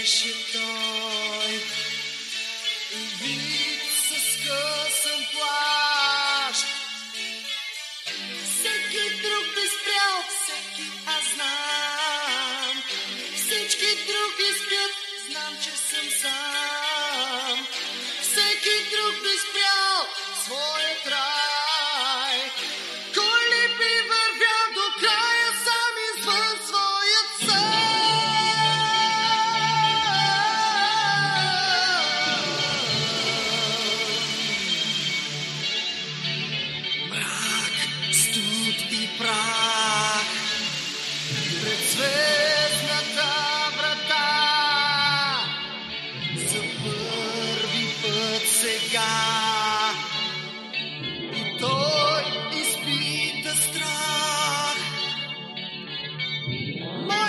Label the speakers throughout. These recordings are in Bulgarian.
Speaker 1: worship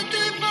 Speaker 1: te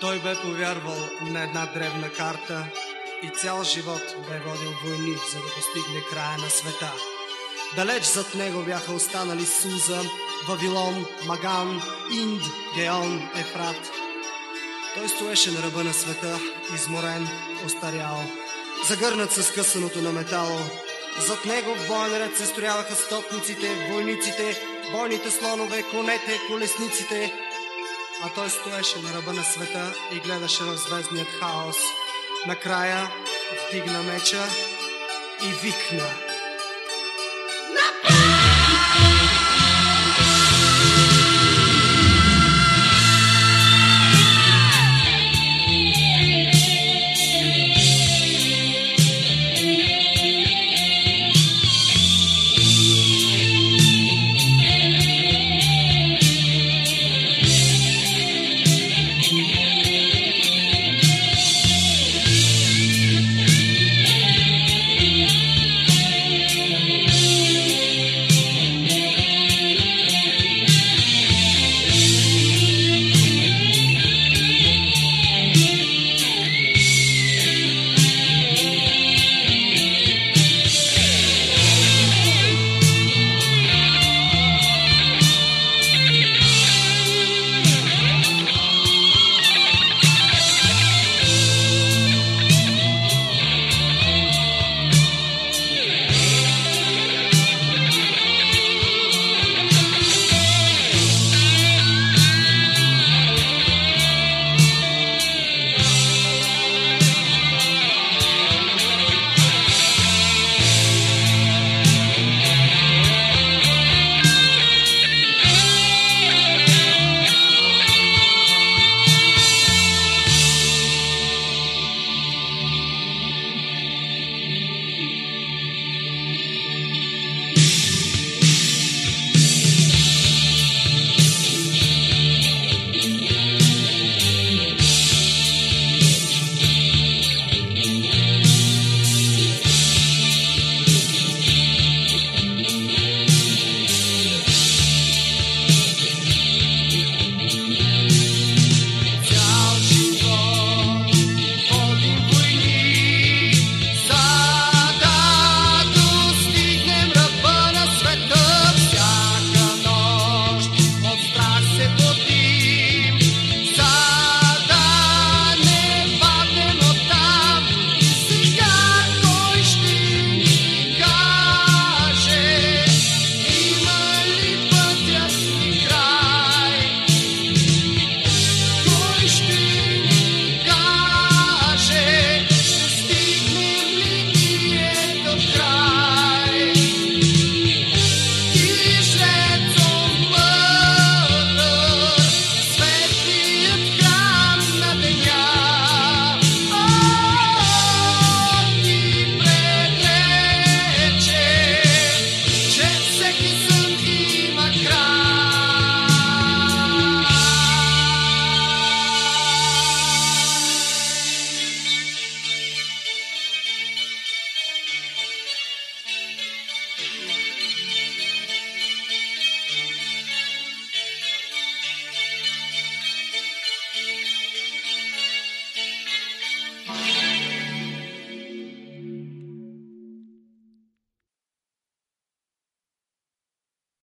Speaker 2: Той бе повярвал на една древна карта и цял живот бе водил войни, за да достигне края на света. Далеч зад него бяха останали Суза, Вавилон, Маган, Инд, Геон, Ефрат. Той стоеше на ръба на света, изморен, остарял, загърнат с късаното на метало. Зад него в боен ред се строяваха стотниците, войниците, бойните слонове, конете, колесниците, а той стоеше на ръба на света и гледаше в звездният хаос. Накрая вдигна меча и викна.